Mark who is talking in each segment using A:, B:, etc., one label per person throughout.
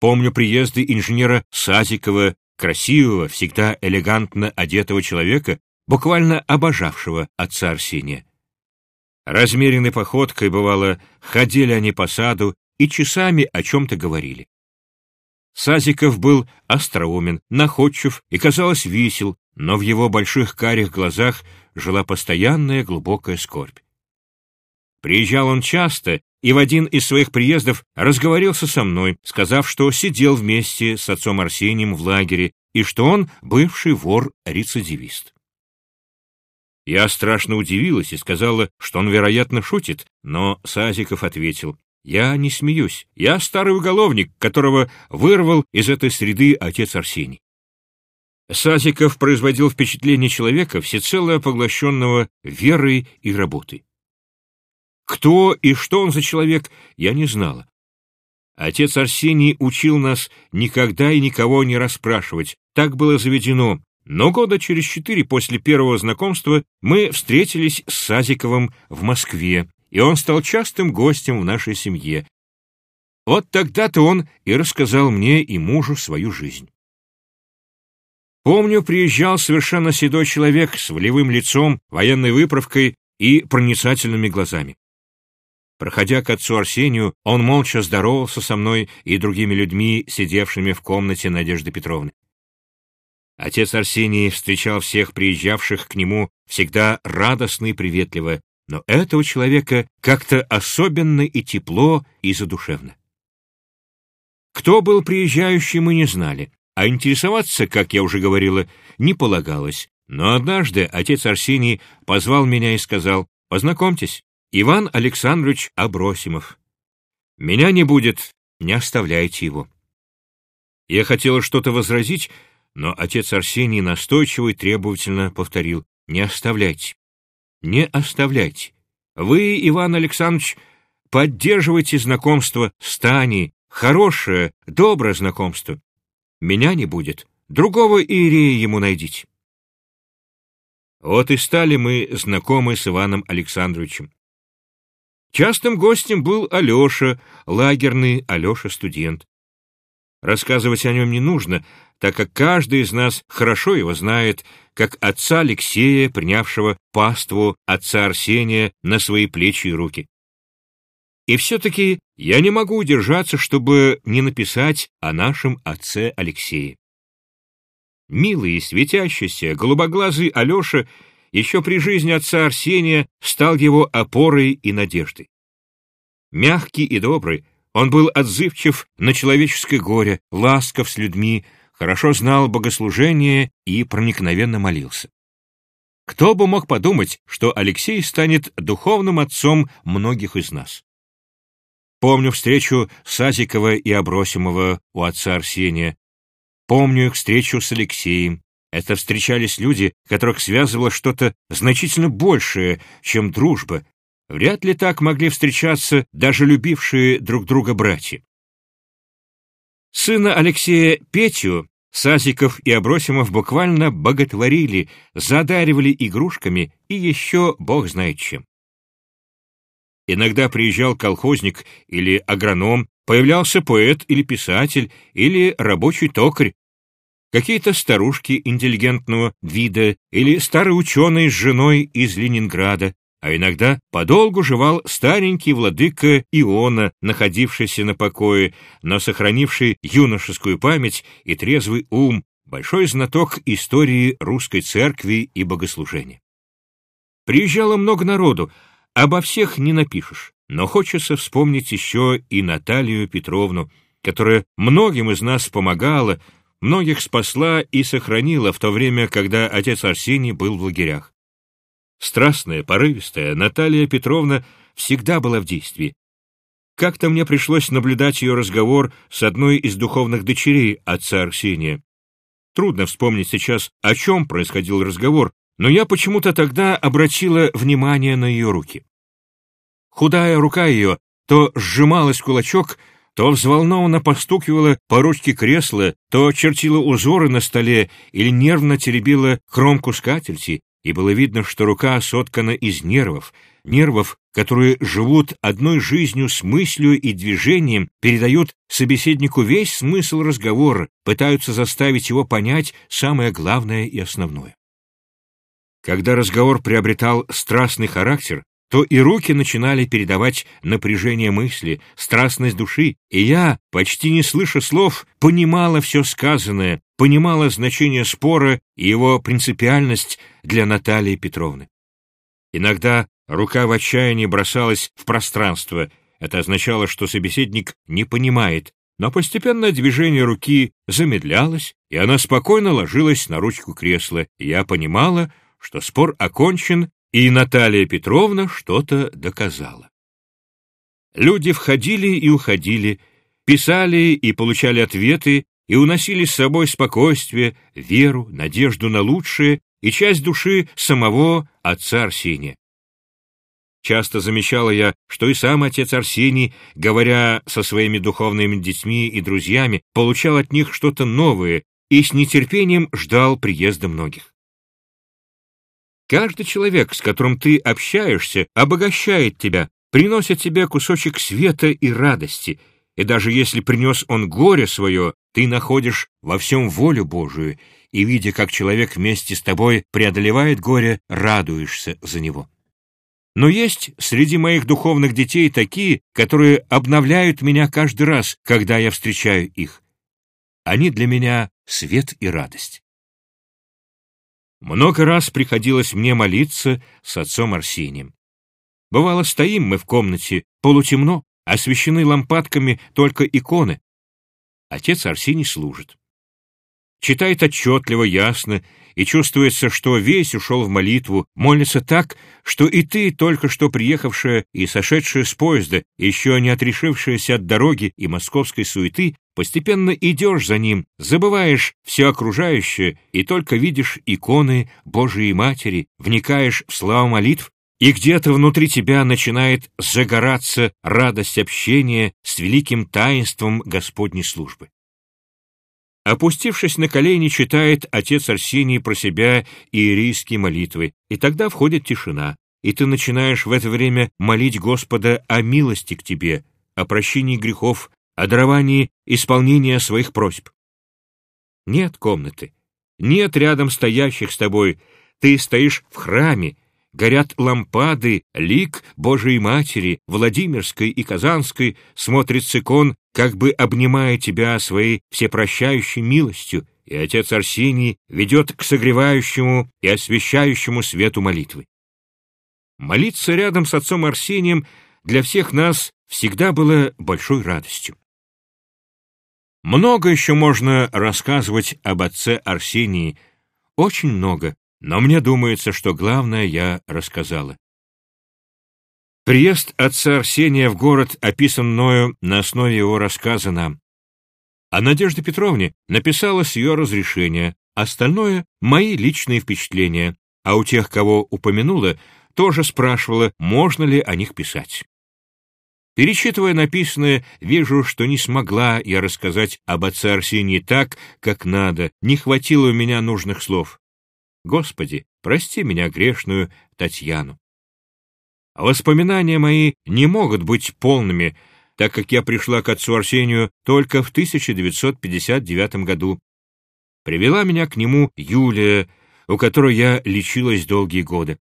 A: Помню приезды инженера Сазикова, красивого, всегда элегантно одетого человека, буквально обожавшего отца Арсения. Размеренной походкой, бывало, ходили они по саду и часами о чем-то говорили. Сазиков был остроумен, находчив и, казалось, весел, но в его больших карих глазах жила постоянная глубокая скорбь. Приезжал он часто и в один из своих приездов разговорился со мной, сказав, что сидел вместе с отцом Арсением в лагере и что он бывший вор-рецидивист. Я страшно удивилась и сказала, что он, вероятно, шутит, но Сазиков ответил, «Я не смеюсь, я старый уголовник, которого вырвал из этой среды отец Арсений». Сазиков производил впечатление человека, всецело поглощенного верой и работой. Кто и что он за человек, я не знала. Отец Арсений учил нас никогда и никого не расспрашивать, так было заведено, но года через четыре после первого знакомства мы встретились с Сазиковым в Москве, и он стал частым гостем в нашей семье. Вот тогда-то он и рассказал мне и мужу свою жизнь. Помню, приезжал совершенно седой человек с волевым лицом, военной выправкой и проницательными глазами. Проходя к отцу Арсению, он молча здоровался со мной и другими людьми, сидевшими в комнате Надежды Петровны. Отец Арсений встречал всех приезжавших к нему всегда радостно и приветливо, но этого человека как-то особенно и тепло, и задушевно. Кто был приезжающий, мы не знали, а интересоваться, как я уже говорила, не полагалось. Но однажды отец Арсений позвал меня и сказал, «Познакомьтесь, Иван Александрович Абросимов. Меня не будет, не оставляйте его. Я хотела что-то возразить, но отец Арсений настойчиво и требовательно повторил «Не оставляйте, не оставляйте. Вы, Иван Александрович, поддерживайте знакомство с Таней, хорошее, доброе знакомство. Меня не будет, другого Иерея ему найдите». Вот и стали мы знакомы с Иваном Александровичем. Частым гостем был Алеша, лагерный Алеша-студент. Рассказывать о нем не нужно, так как каждый из нас хорошо его знает, как отца Алексея, принявшего паству отца Арсения на свои плечи и руки. И все-таки я не могу удержаться, чтобы не написать о нашем отце Алексее. Милый и светящийся, голубоглазый Алеша еще при жизни отца Арсения стал его опорой и надеждой. Мягкий и добрый, он был отзывчив на человеческое горе, ласков с людьми, хорошо знал богослужение и проникновенно молился. Кто бы мог подумать, что Алексей станет духовным отцом многих из нас. Помню встречу Сазикова и Абросимова у отца Арсения. Помню их встречу с Алексеем. Это встречались люди, которых связывало что-то значительно большее, чем дружба. Вряд ли так могли встречаться даже любившие друг друга братья. Сына Алексея Петю Сазиков и Абросимов буквально боготворили, задаривали игрушками и еще бог знает чем. Иногда приезжал колхозник или агроном, появлялся поэт или писатель, или рабочий токарь, какие-то старушки интеллигентного вида или старый ученый с женой из Ленинграда, а иногда подолгу жевал старенький владыка Иона, находившийся на покое, но сохранивший юношескую память и трезвый ум, большой знаток истории русской церкви и богослужения. Приезжало много народу, обо всех не напишешь, но хочется вспомнить еще и Наталью Петровну, которая многим из нас помогала, многих спасла и сохранила в то время, когда отец Арсений был в лагерях. Страстная, порывистая Наталья Петровна всегда была в действии. Как-то мне пришлось наблюдать ее разговор с одной из духовных дочерей отца Арсения. Трудно вспомнить сейчас, о чем происходил разговор, но я почему-то тогда обратила внимание на ее руки. Худая рука ее то сжималась в кулачок, то взволнованно постукивала по ручке кресла, то чертила узоры на столе или нервно теребила кромку скатерти, и было видно, что рука соткана из нервов, нервов, которые живут одной жизнью с мыслью и движением, передают собеседнику весь смысл разговора, пытаются заставить его понять самое главное и основное. Когда разговор приобретал страстный характер, то и руки начинали передавать напряжение мысли, страстность души, и я, почти не слыша слов, понимала все сказанное, понимала значение спора и его принципиальность для Натальи Петровны. Иногда рука в отчаянии бросалась в пространство, это означало, что собеседник не понимает, но постепенно движение руки замедлялось, и она спокойно ложилась на ручку кресла, и я понимала, что спор окончен, и Наталья Петровна что-то доказала. Люди входили и уходили, писали и получали ответы, и уносили с собой спокойствие, веру, надежду на лучшее и часть души самого отца Арсения. Часто замечала я, что и сам отец Арсений, говоря со своими духовными детьми и друзьями, получал от них что-то новое и с нетерпением ждал приезда многих. Каждый человек, с которым ты общаешься, обогащает тебя, приносит тебе кусочек света и радости, и даже если принес он горе свое, ты находишь во всем волю Божию, и, видя, как человек вместе с тобой преодолевает горе, радуешься за него. Но есть среди моих духовных детей такие, которые обновляют меня каждый раз, когда я встречаю их. Они для меня свет и радость. Много раз приходилось мне молиться с отцом Арсением. Бывало, стоим мы в комнате, полутемно, освещены лампадками только иконы. Отец Арсений служит. Читает отчетливо, ясно, и чувствуется, что весь ушел в молитву, молится так, что и ты, только что приехавшая и сошедшая с поезда, еще не отрешившаяся от дороги и московской суеты, постепенно идешь за ним, забываешь все окружающее и только видишь иконы Божией Матери, вникаешь в славу молитв, и где-то внутри тебя начинает загораться радость общения с великим таинством Господней службы. Опустившись на колени, читает отец Арсений про себя иерейские молитвы, и тогда входит тишина, и ты начинаешь в это время молить Господа о милости к тебе, о прощении грехов, о даровании исполнения своих просьб. Нет комнаты, нет рядом стоящих с тобой, ты стоишь в храме, горят лампады, лик Божией Матери, Владимирской и Казанской, смотрит с икон, как бы обнимая тебя своей всепрощающей милостью, и отец Арсений ведет к согревающему и освещающему свету молитвы. Молиться рядом с отцом Арсением для всех нас всегда было большой радостью. Много еще можно рассказывать об отце Арсении, очень много, но мне думается, что главное я рассказала. Приезд отца Арсения в город описан мною на основе его рассказа нам. А Надежде Петровне написала с ее разрешения, остальное — мои личные впечатления, а у тех, кого упомянула, тоже спрашивала, можно ли о них писать. Перечитывая написанное, вижу, что не смогла я рассказать об отце Арсении так, как надо, не хватило у меня нужных слов. Господи, прости меня грешную Татьяну. Воспоминания мои не могут быть полными, так как я пришла к отцу Арсению только в 1959 году. Привела меня к нему Юлия, у которой я лечилась долгие годы.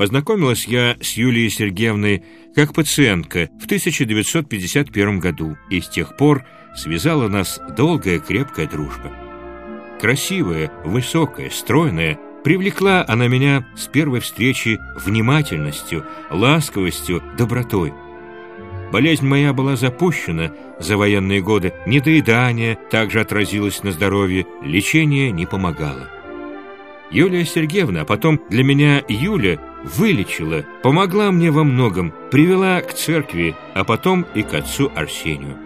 A: Познакомилась я с Юлией Сергеевной как пациентка в 1951 году, и с тех пор связала нас долгая крепкая дружба. Красивая, высокая, стройная, привлекла она меня с первой встречи внимательностью, ласковостью, добротой. Болезнь моя была запущена за военные годы, недоедание также отразилось на здоровье, лечение не помогало. Юлия Сергеевна, а потом для меня Юля, вылечила, помогла мне во многом, привела к церкви, а потом и к отцу Арсению.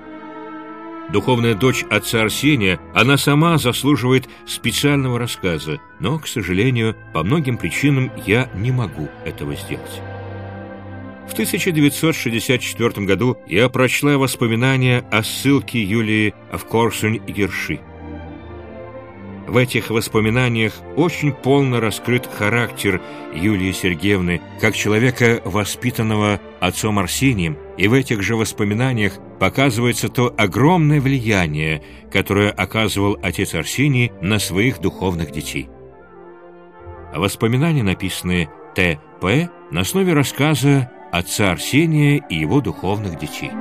A: Духовная дочь отца Арсения, она сама заслуживает специального рассказа, но, к сожалению, по многим причинам я не могу этого сделать. В 1964 году я прочла воспоминания о ссылке Юлии в Корсунь и Герши. В этих воспоминаниях очень полно раскрыт характер Юлии Сергеевны как человека, воспитанного отцом Арсением, и в этих же воспоминаниях показывается то огромное влияние, которое оказывал отец Арсений на своих духовных детей. Воспоминания, написанные Т.П. на основе рассказа отца Арсения и его духовных детей.